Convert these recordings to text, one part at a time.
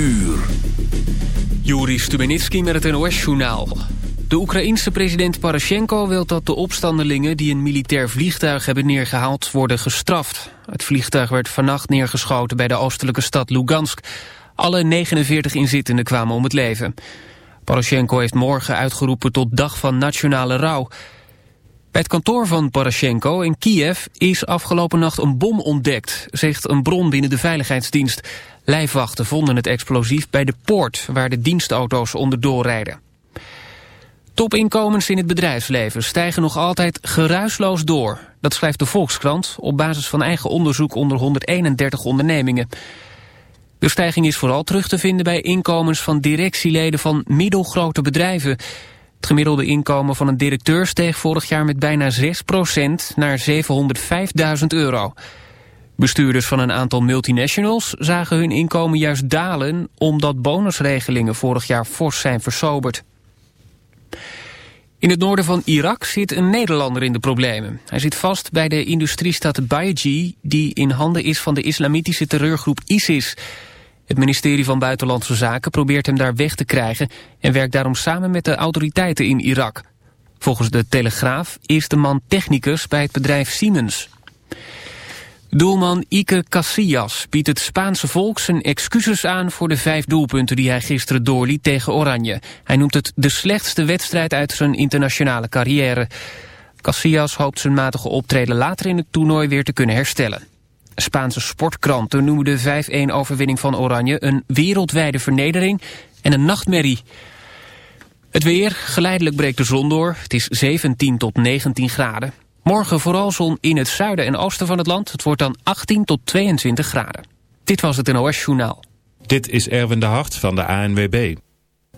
uur. Juri Stubenitski met het NOS-journaal. De Oekraïense president Poroshenko wil dat de opstandelingen... die een militair vliegtuig hebben neergehaald, worden gestraft. Het vliegtuig werd vannacht neergeschoten bij de oostelijke stad Lugansk. Alle 49 inzittenden kwamen om het leven. Poroshenko heeft morgen uitgeroepen tot dag van nationale rouw... Bij het kantoor van Poroshenko in Kiev is afgelopen nacht een bom ontdekt, zegt een bron binnen de veiligheidsdienst. Lijfwachten vonden het explosief bij de poort waar de dienstauto's onderdoor rijden. Topinkomens in het bedrijfsleven stijgen nog altijd geruisloos door. Dat schrijft de Volkskrant op basis van eigen onderzoek onder 131 ondernemingen. De stijging is vooral terug te vinden bij inkomens van directieleden van middelgrote bedrijven. Het gemiddelde inkomen van een directeur steeg vorig jaar met bijna 6% naar 705.000 euro. Bestuurders van een aantal multinationals zagen hun inkomen juist dalen... omdat bonusregelingen vorig jaar fors zijn versoberd. In het noorden van Irak zit een Nederlander in de problemen. Hij zit vast bij de industriestad Baiji... die in handen is van de islamitische terreurgroep ISIS... Het ministerie van Buitenlandse Zaken probeert hem daar weg te krijgen... en werkt daarom samen met de autoriteiten in Irak. Volgens de Telegraaf is de man technicus bij het bedrijf Siemens. Doelman Ike Casillas biedt het Spaanse volk zijn excuses aan... voor de vijf doelpunten die hij gisteren doorliet tegen Oranje. Hij noemt het de slechtste wedstrijd uit zijn internationale carrière. Casillas hoopt zijn matige optreden later in het toernooi weer te kunnen herstellen. Spaanse sportkranten noemen de 5-1-overwinning van Oranje... een wereldwijde vernedering en een nachtmerrie. Het weer, geleidelijk breekt de zon door. Het is 17 tot 19 graden. Morgen vooral zon in het zuiden en oosten van het land. Het wordt dan 18 tot 22 graden. Dit was het NOS Journaal. Dit is Erwin de Hart van de ANWB.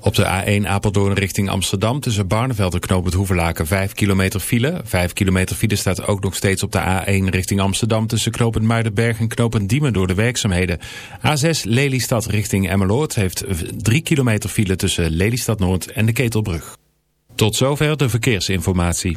Op de A1 Apeldoorn richting Amsterdam tussen Barneveld en Knoop Hoeverlaken 5 kilometer file. 5 kilometer file staat ook nog steeds op de A1 richting Amsterdam tussen Knopend Muidenberg en Knopend Diemen door de werkzaamheden. A6 Lelystad richting Emmeloord heeft 3 kilometer file tussen Lelystad Noord en de Ketelbrug. Tot zover de verkeersinformatie.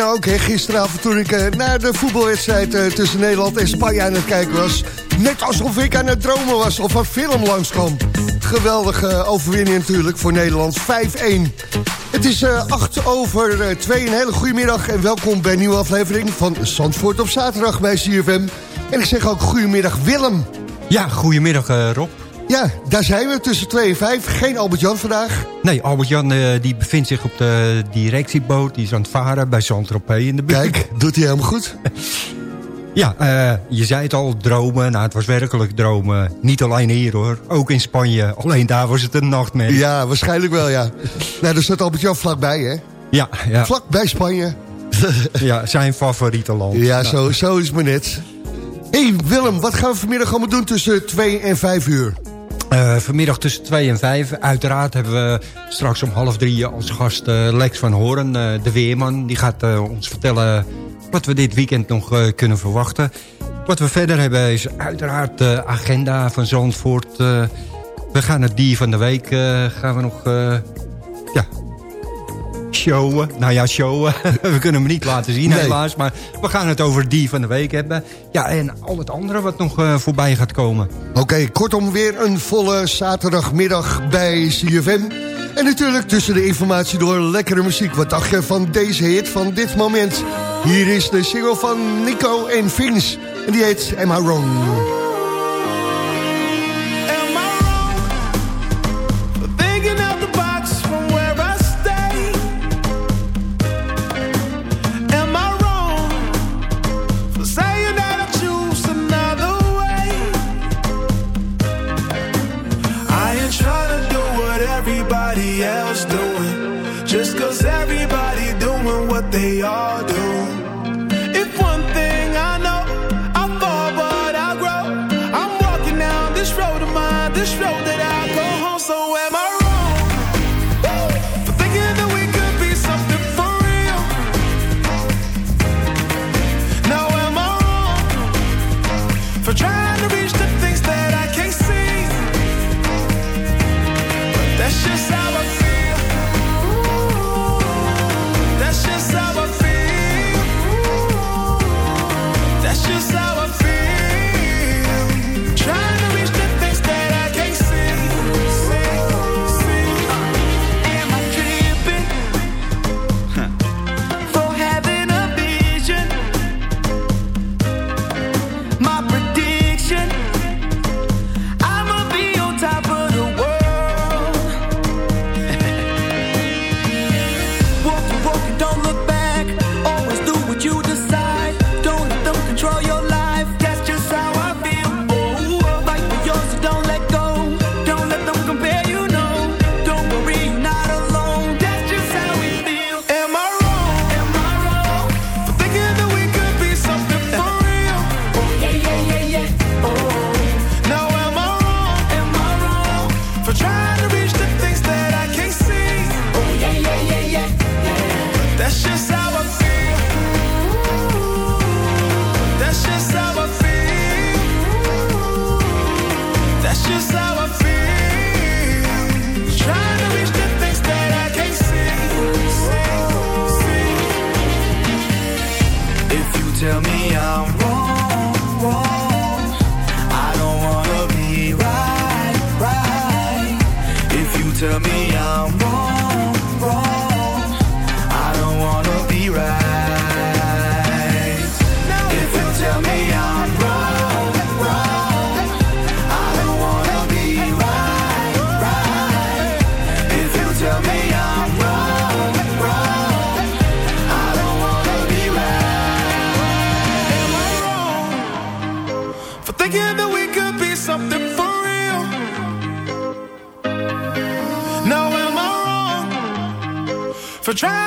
Nou ook hè, gisteravond toen ik eh, naar de voetbalwedstrijd eh, tussen Nederland en Spanje aan het kijken was. Net alsof ik aan het dromen was of een film langskwam. Geweldige overwinning natuurlijk voor Nederland, 5-1. Het is eh 8 over eh, 2, een hele goede middag en welkom bij een nieuwe aflevering van Zandvoort op zaterdag bij CFM. En ik zeg ook goedemiddag Willem. Ja, goedemiddag eh, Rob. Ja, daar zijn we tussen 2 en 5. Geen Albert-Jan vandaag. Nee, Albert-Jan eh, die bevindt zich op de directieboot. Die is aan het varen bij Saint-Tropez in de buurt. Kijk, doet hij helemaal goed. Ja, eh, je zei het al, dromen. Nou, het was werkelijk dromen. Niet alleen hier hoor, ook in Spanje. Alleen daar was het een nachtmerrie. Ja, waarschijnlijk wel, ja. nou, er staat Albert-Jan vlakbij, hè? Ja, ja, Vlak bij Spanje. ja zijn favoriete land. Ja, Nou, zo, zo is het maar net. hey, Willem, wat gaan we vanmiddag allemaal doen tussen 2 en 5 uur? Eh, vanmiddag tussen 2 en 5. Uiteraard hebben we straks om half drie als gast eh, Lex van Hoorn, eh, de weerman. Die gaat ons vertellen wat we dit weekend nog kunnen verwachten. Wat we verder hebben is uiteraard de agenda van Zandvoort. We gaan het dier van de week gaan we nog ja, showen. Nou ja, showen. we kunnen hem niet laten zien Nee. helaas. Maar we gaan het over dier van de week hebben. Ja, en al het andere wat nog eh, voorbij gaat komen. Oké, kortom weer een volle zaterdagmiddag bij CFM. En natuurlijk tussen de informatie door lekkere muziek. Wat dacht je van deze hit van dit moment? Hier is de single van Nico en Vince. En die heet Am I Wrong?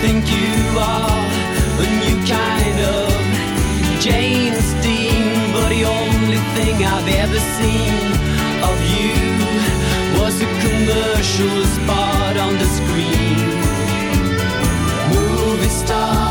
think you are a new kind of James Dean, but the only thing I've ever seen of you was a commercial spot on the screen. Movie star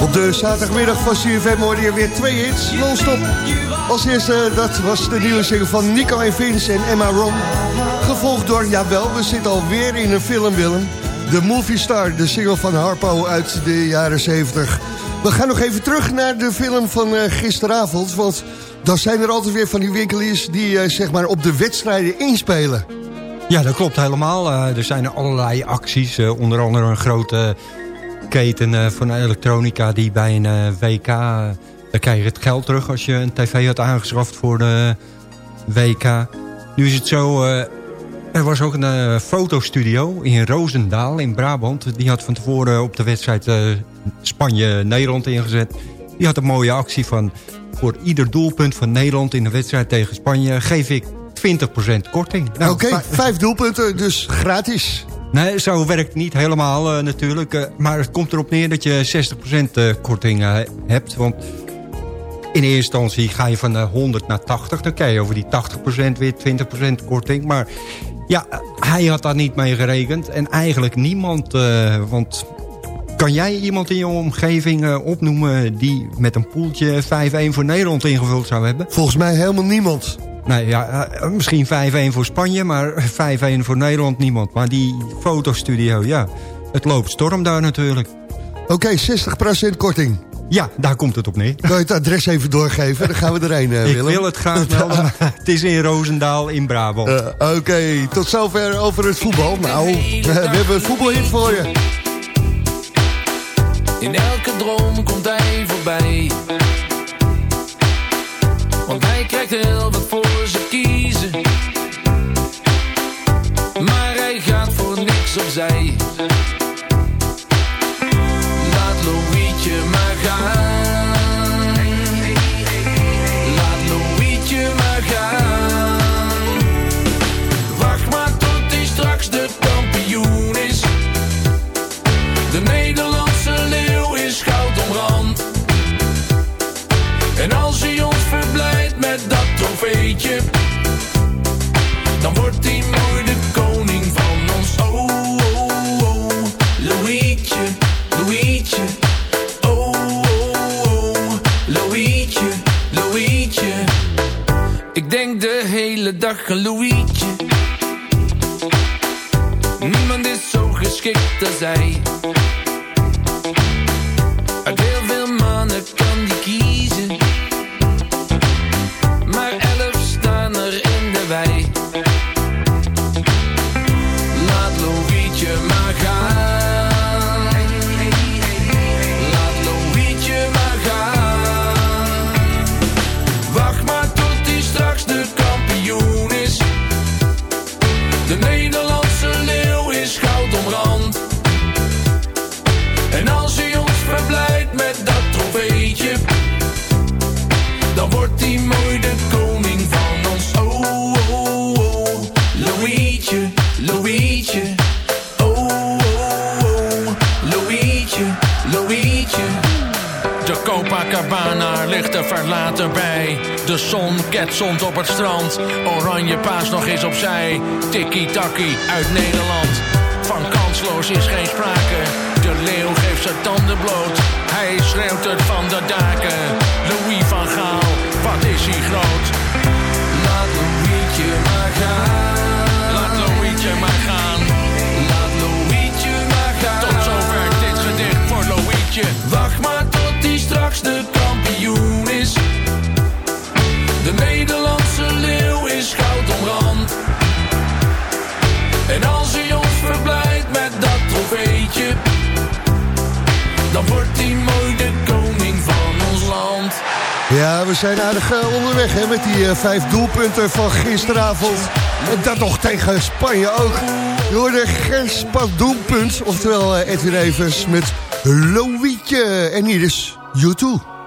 Op de zaterdagmiddag van CFM hoorde je weer twee hits, non-stop. Als eerste, dat was de nieuwe single van Nico en Vince en Emma Ron. Gevolgd door, jawel, we zitten alweer in een film, Willem. The Movie Star, de single van Harpo uit de jaren 70. We gaan nog even terug naar de film van eh, gisteravond. Want dan zijn er altijd weer van die winkeliers die eh, zeg maar op de wedstrijden inspelen. Ja, dat klopt helemaal. Eh, er zijn allerlei acties. onder andere een grote keten eh, van elektronica die bij een eh, WK... eh, dan krijg je het geld terug als je een tv had aangeschaft voor de WK. Nu is het zo... er was ook een fotostudio in Roosendaal in Brabant. Die had van tevoren op de wedstrijd Spanje-Nederland ingezet. Die had een mooie actie van... voor ieder doelpunt van Nederland in de wedstrijd tegen Spanje... geef ik 20% korting. Nou, Oké, vijf doelpunten, dus gratis. Nee, zo werkt niet helemaal eh, natuurlijk. eh, maar het komt erop neer dat je 60% eh, korting hebt. Want in eerste instantie ga je van eh, 100 naar 80. Dan krijg je over die 80% weer 20% korting. Maar ja, hij had daar niet mee gerekend. En eigenlijk niemand. want kan jij iemand in je omgeving opnoemen... die met een poeltje 5-1 voor Nederland ingevuld zou hebben? Volgens mij helemaal niemand. Nee, ja, eh, misschien 5-1 voor Spanje, maar 5-1 voor Nederland niemand. Maar die fotostudio, ja, het loopt storm daar natuurlijk. Oké, 60% korting. Ja, daar komt het op neer. Wil je het adres even doorgeven? Dan gaan we erheen, eh, Ik wil het graag maar het is in Roosendaal in Brabant. Eh, Oké, tot zover over het voetbal. Nou, we hebben een voetbalhit voor je. In elke droom komt hij voorbij. Want hij krijgt heel wat voor ze kiezen. Schreeuwt het van de daken. Louis van Gaal, wat is hij groot. Laat Louietje maar gaan. Laat Louietje maar gaan. Laat Louietje maar gaan. Tot zover dit gedicht voor Louietje. Wacht maar tot hij straks de kampioen is. De Nederlandse leeuw is goud omrand. En als hij ons verblijdt met dat trofeetje, dan wordt hij mooi Ja, we zijn aardig eh, onderweg hè, met die eh, vijf doelpunten van gisteravond. En dat nog tegen Spanje ook. Je hoorde Gerspat doelpunt, oftewel eh, Edwin Evers met Loïetje. En hier is U2.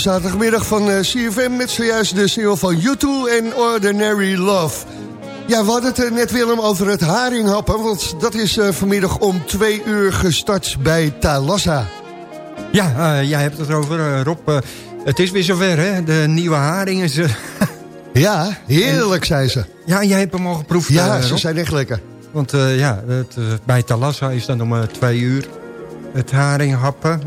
Zaterdagmiddag van eh, CFM met zojuist de single van U2 en Ordinary Love. Ja, we hadden het eh, net Willem over het haringhappen, want dat is eh, vanmiddag om twee uur gestart bij Talassa. Ja, jij hebt het erover, Rob. het is weer zover, hè? De nieuwe haring is... Ja, heerlijk, zei ze. ja, jij hebt hem al geproefd, Ja, ze zijn echt lekker. Want ja, het, bij Talassa is dan om twee uur het haringhappen.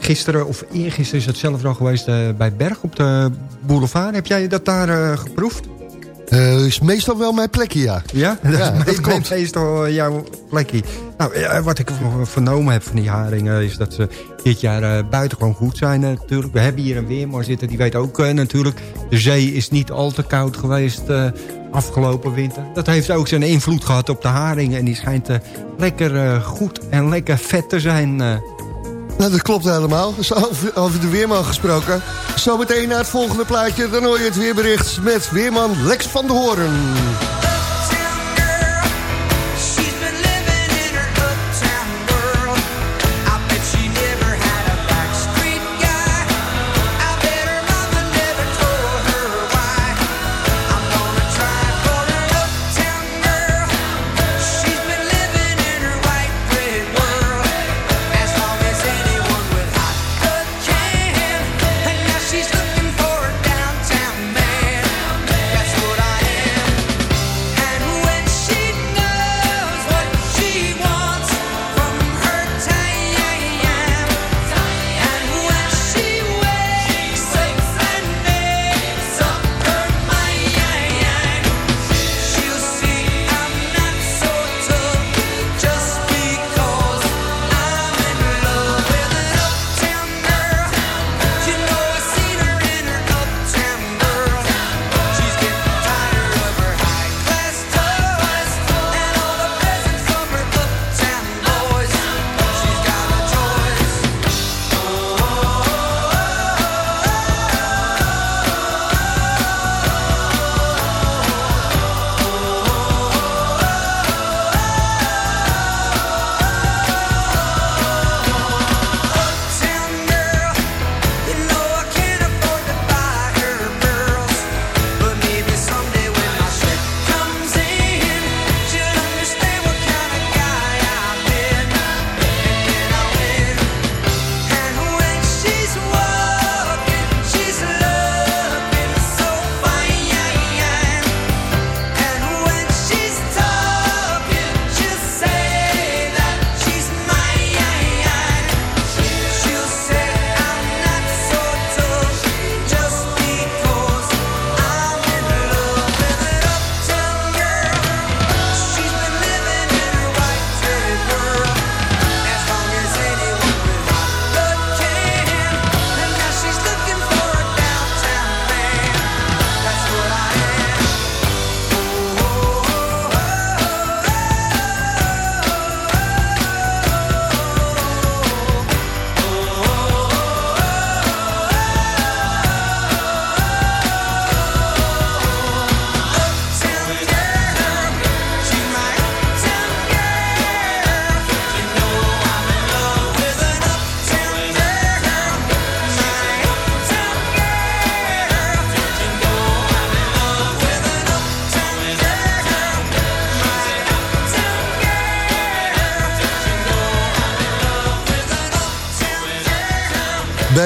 Gisteren of eergisteren is het zelf nog geweest eh, bij Berg op de boulevard. Heb jij dat daar eh, geproefd? Eh, is meestal wel mijn plekje, ja. Ja? Ja, dat, dat is klopt. meestal jouw plekje. Nou, wat ik vernomen heb van die haringen... is dat ze dit jaar eh, buitengewoon goed zijn natuurlijk. We hebben hier een weerman zitten, die weet ook natuurlijk... de zee is niet al te koud geweest eh, afgelopen winter. Dat heeft ook zijn invloed gehad op de haringen... en die schijnt lekker goed en lekker vet te zijn... Nou, dat klopt helemaal. Dus over, de weerman gesproken. Zometeen naar het volgende plaatje. Dan hoor je het weerbericht met weerman Lex van der Hoorn.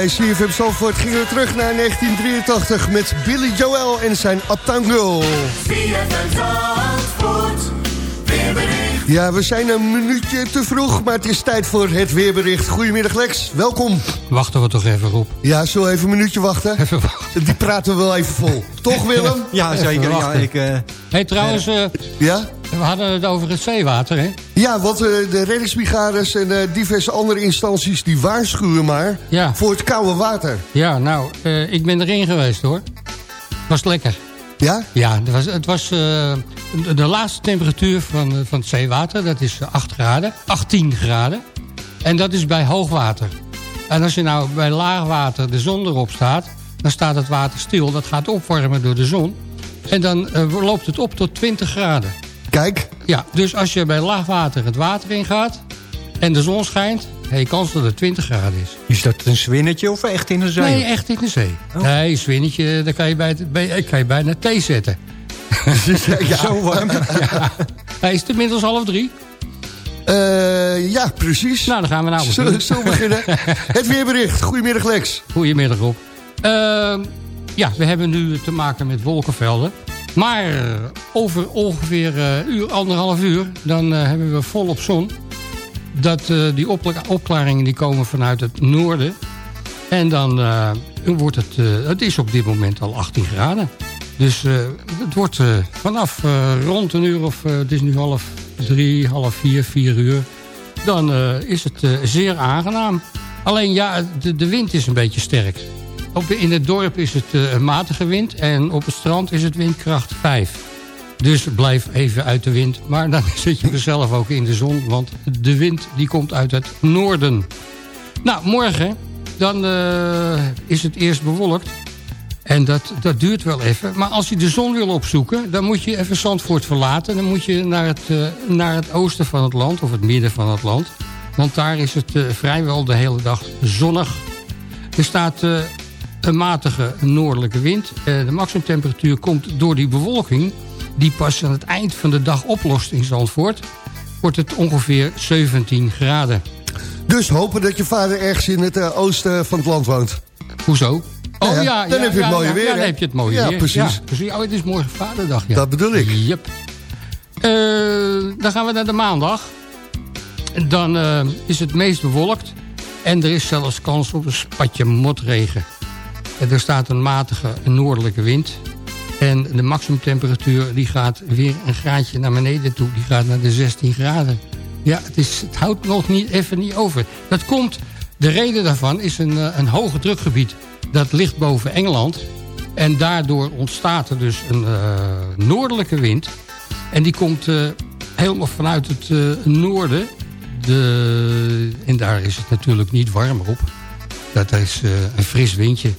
Bij CFM Zandvoort gingen we terug naar 1983 met Billy Joel en zijn Uptown Girl. Ja, we zijn een minuutje te vroeg, maar het is tijd voor het weerbericht. Goedemiddag Lex, welkom. Wachten we toch even op. Ja, zullen we even een minuutje wachten? Even wachten. Die praten we wel even vol. Toch Willem? Ja, zeker. Ja, ik, eh, hey, trouwens, eh, Ja? we hadden het over het zeewater, hè? Ja, want eh, de reddingsbrigades en eh, diverse andere instanties... die waarschuwen maar Ja. voor het koude water. Ja, nou, eh, ik ben erin geweest, hoor. Was lekker. Ja? Ja, het was, het was de, laatste temperatuur van, van het zeewater. Dat is eh, 8 graden, 18 graden. En dat is bij hoogwater. En als je nou bij laagwater de zon erop staat... dan staat het water stil. Dat gaat opwarmen door de zon. En dan loopt het op tot 20 graden. Kijk, Ja, dus als je bij laagwater het water ingaat... en de zon schijnt, heb je kans dat het 20 graden is. is dat een zwinnetje of echt in de zee? Nee, echt in de zee. Nee, een zwinnetje, daar kan je, bij, bij, kan je bijna thee zetten. ja. Zo warm. Ja. Hij is het inmiddels half drie. Eh, ja, precies. Nou, dan gaan we nou beginnen. we beginnen? het weerbericht. Goedemiddag Lex. Goedemiddag Rob. Ehm, ja, we hebben nu te maken met wolkenvelden. Maar over ongeveer eh uur, anderhalf uur... dan eh, hebben we volop zon. Dat, eh, die opkla- opklaringen die komen vanuit het noorden. En dan wordt het... het is op dit moment al 18 graden. Dus het wordt vanaf rond een uur of het is nu half drie, half vier, vier uur. Dan is het zeer aangenaam. Alleen ja, de wind is een beetje sterk. Op, in het dorp is het een matige wind en op het strand is het windkracht 5. Dus blijf even uit de wind. Maar dan zit je zelf ook in de zon, want de wind die komt uit het noorden. Nou, morgen dan is het eerst bewolkt. En dat, dat duurt wel even. Maar als je de zon wil opzoeken, dan moet je even Zandvoort verlaten. Dan moet je naar het, uh, naar het oosten van het land, of het midden van het land. Want daar is het vrijwel de hele dag zonnig. Er staat een matige noordelijke wind. de maximumtemperatuur komt door die bewolking... die pas aan het eind van de dag oplost in Zandvoort... wordt het ongeveer 17 graden. Dus hopen dat je vader ergens in het oosten van het land woont. Hoezo? Oh ja, dan heb je het mooie weer. Ja, dan heb je het mooie ja, weer. Precies. precies. Oh, het is morgen vaderdag. Ja. Dat bedoel ik. Yep. Uh, dan gaan we naar de maandag. Dan uh, is het meest bewolkt. En er is zelfs kans op een spatje motregen. Er staat een matige noordelijke wind. En de maximumtemperatuur die gaat weer een graadje naar beneden toe. Die gaat naar de 16 graden. Ja, het, is, het houdt nog niet, even niet over. Dat komt, de reden daarvan is een, uh, een hoge drukgebied dat ligt boven Engeland. En daardoor ontstaat er dus een uh, noordelijke wind. En die komt uh, helemaal vanuit het noorden. De, en daar is het natuurlijk niet warmer op. Dat is een fris windje.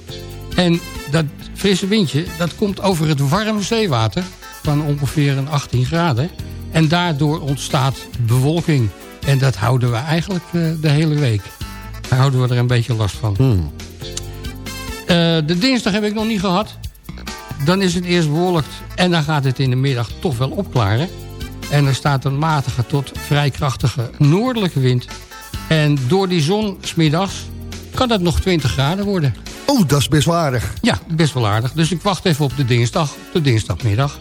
En dat frisse windje, dat komt over het warme zeewater... van ongeveer een 18 graden. En daardoor ontstaat bewolking. En dat houden we eigenlijk de hele week. Daar houden we er een beetje last van. Hmm. Uh, de dinsdag heb ik nog niet gehad. Dan is het eerst bewolkt en dan gaat het in de middag toch wel opklaren. En er staat een matige tot vrij krachtige noordelijke wind. En door die zon smiddags kan het nog 20 graden worden. Oh, dat is best wel aardig. Ja, best wel aardig. Dus ik wacht even op de dinsdag, op de dinsdagmiddag.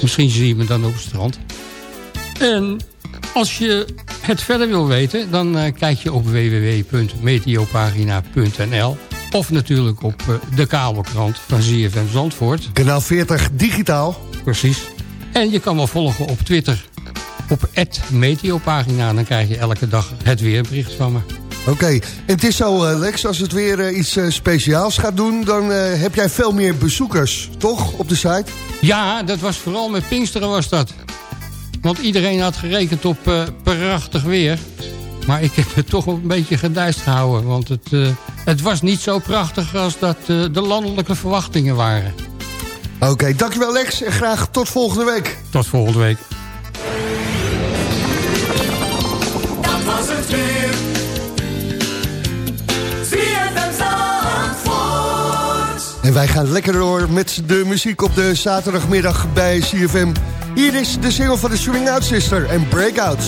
Misschien zie je me dan op het strand. En als je het verder wil weten, dan uh, kijk je op www.meteopagina.nl of natuurlijk op uh, de kabelkrant van ZFM Zandvoort. Kanaal 40 digitaal. Precies. En je kan me volgen op Twitter. Op Meteopagina. Dan krijg je elke dag het weerbericht van me. Oké, okay. en het is zo uh, Lex, als het weer uh, iets speciaals gaat doen... dan heb jij veel meer bezoekers, toch, op de site? Ja, dat was vooral met Pinksteren was dat. Want iedereen had gerekend op prachtig weer. Maar ik heb het toch een beetje gedijst gehouden. Want het, uh, het was niet zo prachtig als dat uh, de landelijke verwachtingen waren. Oké, okay, dankjewel Lex. En graag tot volgende week. Tot volgende week. Dat was het weer. Wij gaan lekker door met de muziek op de zaterdagmiddag bij CFM. Hier is de single van de Swing Out Sister en Breakouts.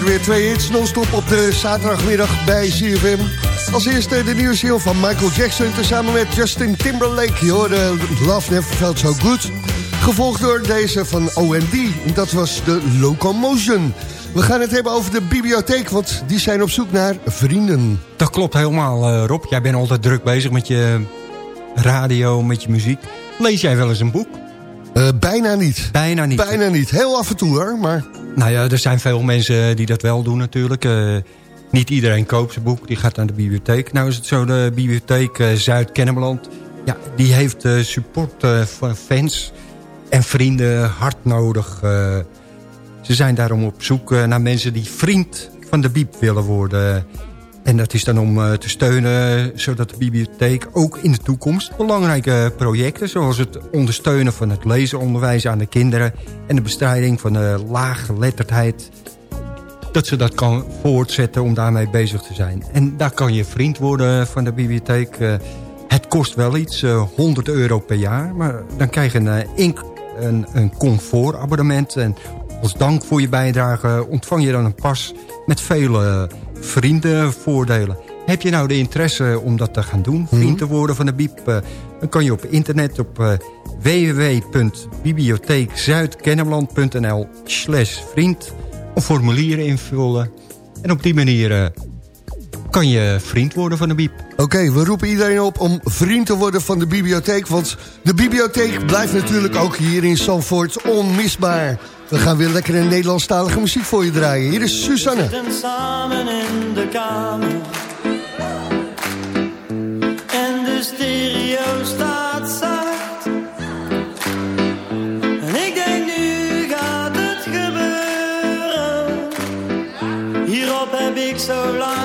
Waren weer twee hits non-stop op de zaterdagmiddag bij CFM. Als eerste de nieuwe single van Michael Jackson... tezamen met Justin Timberlake. Je hoorde Love Never Felt So Good. Gevolgd door deze van OND. Dat was de Locomotion. We gaan het hebben over de bibliotheek, want die zijn op zoek naar vrienden. Dat klopt helemaal, eh, Rob. Jij bent altijd druk bezig met je radio, met je muziek. Lees jij wel eens een boek? Uh, bijna niet. Bijna niet. Bijna niet. Heel af en toe hoor, maar... Nou ja, er zijn veel mensen die dat wel doen natuurlijk. Uh, niet iedereen koopt zijn boek, die gaat naar de bibliotheek. Nou is het zo, de bibliotheek uh, Zuid-Kennemerland... Ja, die heeft support van fans en vrienden hard nodig. ze zijn daarom op zoek naar mensen die vriend van de bieb willen worden... En dat is dan om uh, te steunen zodat de bibliotheek ook in de toekomst belangrijke projecten... zoals het ondersteunen van het lezenonderwijs aan de kinderen... en de bestrijding van de laaggeletterdheid... dat ze dat kan voortzetten om daarmee bezig te zijn. En daar kan je vriend worden van de bibliotheek. Uh, het kost wel iets, uh, 100 euro per jaar... maar dan krijg je een, een, een comfortabonnement... en als dank voor je bijdrage ontvang je dan een pas met vele vriendenvoordelen. Heb je nou de interesse om dat te gaan doen, vriend mhm. te worden van de Biep... Eh, dan kan je op internet op uh, www.bibliotheekzuidkennemerland.nl slash vriend... een formulier invullen. En op die manier uh, kan je vriend worden van de Biep. Oké, we roepen iedereen op om vriend te worden van de bibliotheek... want de bibliotheek blijft natuurlijk ook hier in Zandvoort onmisbaar... We gaan weer lekker een Nederlandstalige muziek voor je draaien. Hier is Susanne. We samen in de kamer. En de stereo staat zacht. En ik denk nu gaat het gebeuren. Hierop heb ik zo lang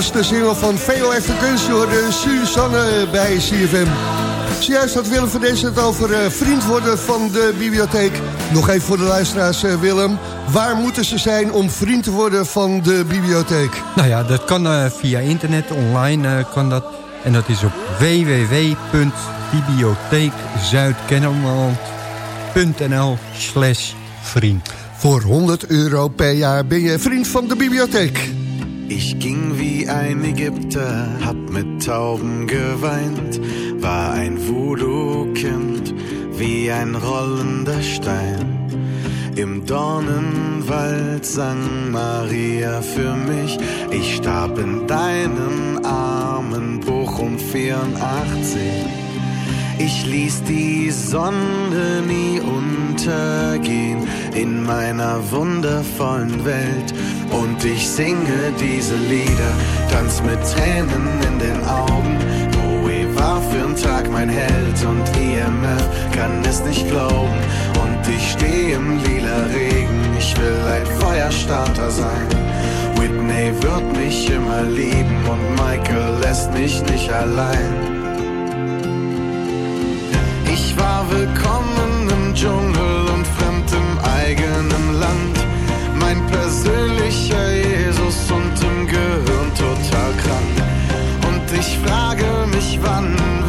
was de single van Veo Efter Kunst, de Suzanne bij CFM. Zojuist had Willem van Dessen het over eh, vriend worden van de bibliotheek. Nog even voor de luisteraars, eh, Willem. Waar moeten ze zijn om vriend te worden van de bibliotheek? Nou ja, dat kan eh, via internet, online eh, kan dat. En dat is op www.bibliotheekzuidkennemerland.nl slash vriend. Voor 100 euro per jaar ben je vriend van de bibliotheek. Ich ging wie ein Ägypter, hab mit Tauben geweint, war ein Voodoo-Kind, wie ein rollender Stein. Im Dornenwald sang Maria für mich, ich starb in deinen Armen, Bochum 84. Ich ließ die Sonne nie untergehen in meiner wundervollen Welt. Und ich singe diese Lieder, tanz mit Tränen in den Augen. Bowie war für'n Tag mein Held und IMF kann es nicht glauben. Und ich steh im lila Regen, ich will ein Feuerstarter sein. Whitney wird mich immer lieben und Michael lässt mich nicht allein. Ich war willkommen im Dschungel und fremd im eigenen Land. Mein persönlicher Jesus und im Gehirn total krank. Und ich frage mich, wann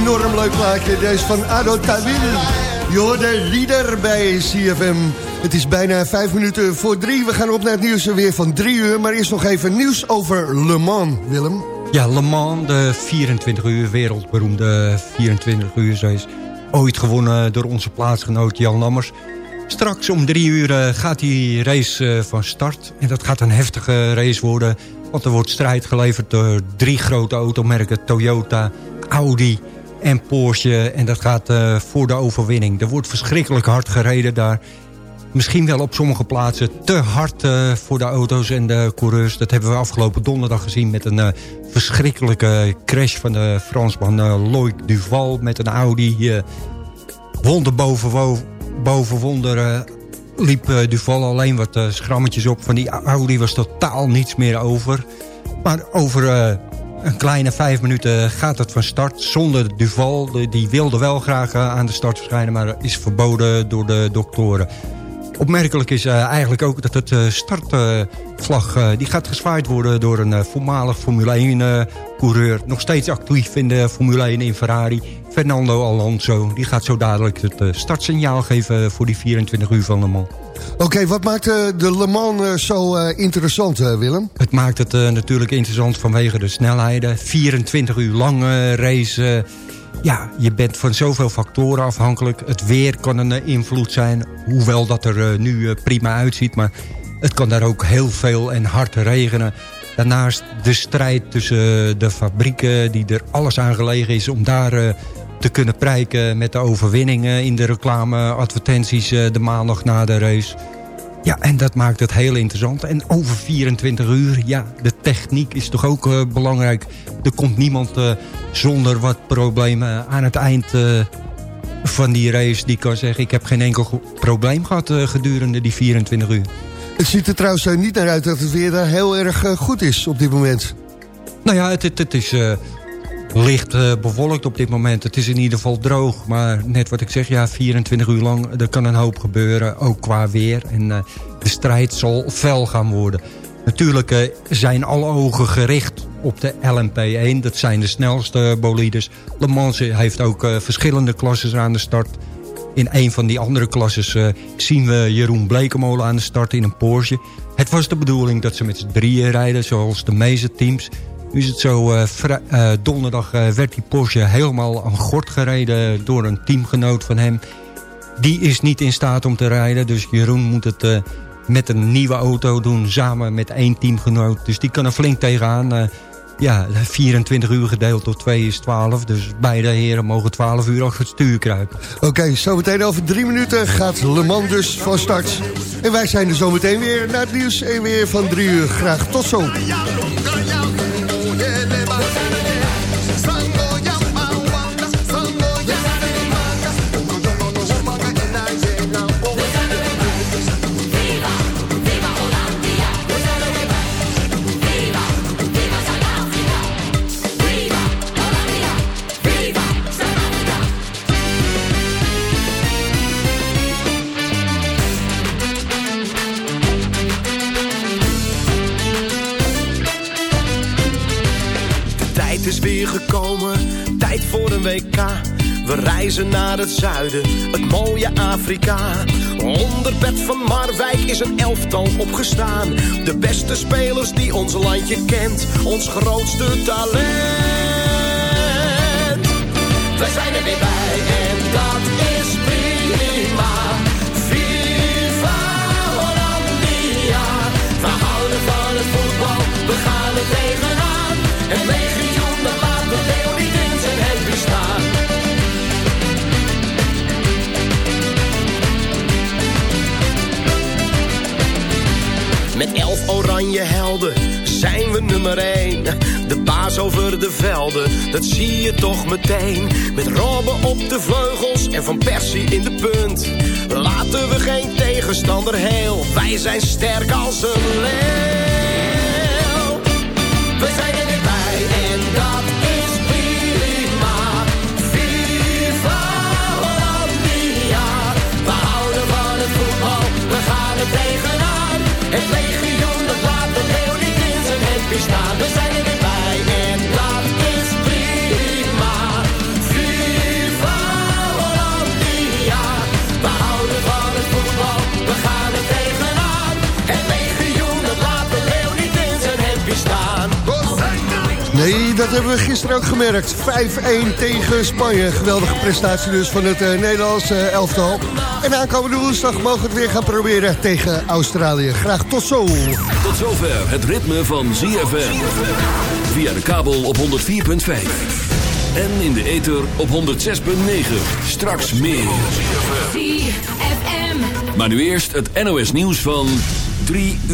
enorm leuk plaatje. Deze van Ado Tawil. Je de leader bij CFM. Het is bijna vijf minuten voor drie. We gaan op naar het nieuws weer van drie uur. Maar eerst nog even nieuws over Le Mans, Willem. Ja, Le Mans, de 24 uur, wereldberoemde 24 uur. Is ooit gewonnen door onze plaatsgenoot Jan Lammers. Straks om drie uur eh, gaat die race eh, van start. En dat gaat een heftige race worden. Want er wordt strijd geleverd door drie grote automerken. Toyota, Audi en Porsche. En dat gaat eh, voor de overwinning. Er wordt verschrikkelijk hard gereden daar. Misschien wel op sommige plaatsen te hard voor de auto's en de coureurs. Dat hebben we afgelopen donderdag gezien met een verschrikkelijke crash van de Fransman Loïc Duval met een Audi. wonder boven, boven wonder liep Duval alleen wat schrammetjes op. Van die Audi was totaal niets meer over. Maar over een kleine vijf minuten gaat het van start. Zonder Duval. Die wilde wel graag aan de start verschijnen. Maar is verboden door de doktoren. Opmerkelijk is eigenlijk ook dat het startvlag... die gaat gezwaaid worden door een voormalig Formule 1 coureur. Nog steeds actief in de Formule 1 in Ferrari. Fernando Alonso. Die gaat zo dadelijk het startsignaal geven voor die 24 uur van Le Mans. Oké, wat maakt de Le Mans zo interessant, Willem? Het maakt het natuurlijk interessant vanwege de snelheden. 24 uur lang race. Ja, je bent van zoveel factoren afhankelijk. Het weer kan een invloed zijn. Hoewel dat er nu prima uitziet. Maar het kan daar ook heel veel en hard regenen. Daarnaast de strijd tussen de fabrieken die er alles aan gelegen is... om daar te kunnen prijken met de overwinningen in de reclameadvertenties uh, de maandag na de race. Ja, en dat maakt het heel interessant. En over 24 uur, ja, de techniek is toch ook uh, belangrijk. Er komt niemand uh, zonder wat problemen aan het eind van die race... die kan zeggen, ik heb geen enkel probleem gehad gedurende die 24 uur. Het ziet er trouwens niet naar uit dat het weer daar heel erg goed is op dit moment. Nou ja, het, het, het is licht uh, bewolkt op dit moment. Het is in ieder geval droog. Maar net wat ik zeg, ja, 24 uur lang, er kan een hoop gebeuren. Ook qua weer. En uh, de strijd zal fel gaan worden. Natuurlijk uh, zijn alle ogen gericht op de LMP1. Dat zijn de snelste bolides. Le Mans heeft ook verschillende klasses aan de start. In een van die andere klasses zien we Jeroen Blekemolen aan de start in een Porsche. Het was de bedoeling dat ze met z'n drieën rijden, zoals de meeste teams. Nu is het zo, uh, uh, donderdag uh, werd die Porsche helemaal aan gort gereden door een teamgenoot van hem. Die is niet in staat om te rijden, dus Jeroen moet het met een nieuwe auto doen samen met één teamgenoot. Dus die kan er flink tegenaan. ja, 24 uur gedeeld door 2 is 12, dus beide heren mogen 12 uur achter het stuur kruipen. Oké, okay, zometeen over drie minuten gaat Le Mans dus van start. En wij zijn er zometeen weer naar het nieuws en weer van drie uur. Graag tot zo. We reizen naar het zuiden, het mooie Afrika. Onder bed van Marwijk is een elftal opgestaan. De beste spelers die ons landje kent, ons grootste talent. Wij zijn er weer bij en dat is prima. Viva Hollandia. We houden van het voetbal, we gaan er tegenaan. En legioen, Met elf oranje helden zijn we nummer één. De baas over de velden, dat zie je toch meteen. Met Robben op de vleugels en Van Persie in de punt. Laten we geen tegenstander heel, wij zijn sterk als een leeuw. We zijn er weer bij en dat Nee, dat hebben we gisteren ook gemerkt. 5-1 tegen Spanje. Geweldige prestatie dus van het uh, Nederlandse uh, elftal. En aankomende woensdag mogen we het weer gaan proberen tegen Australië. Graag tot zo. Tot zover het ritme van ZFM. Via de kabel op 104.5. En in de ether op 106.9. Straks meer. Maar nu eerst het NOS nieuws van 3 uur.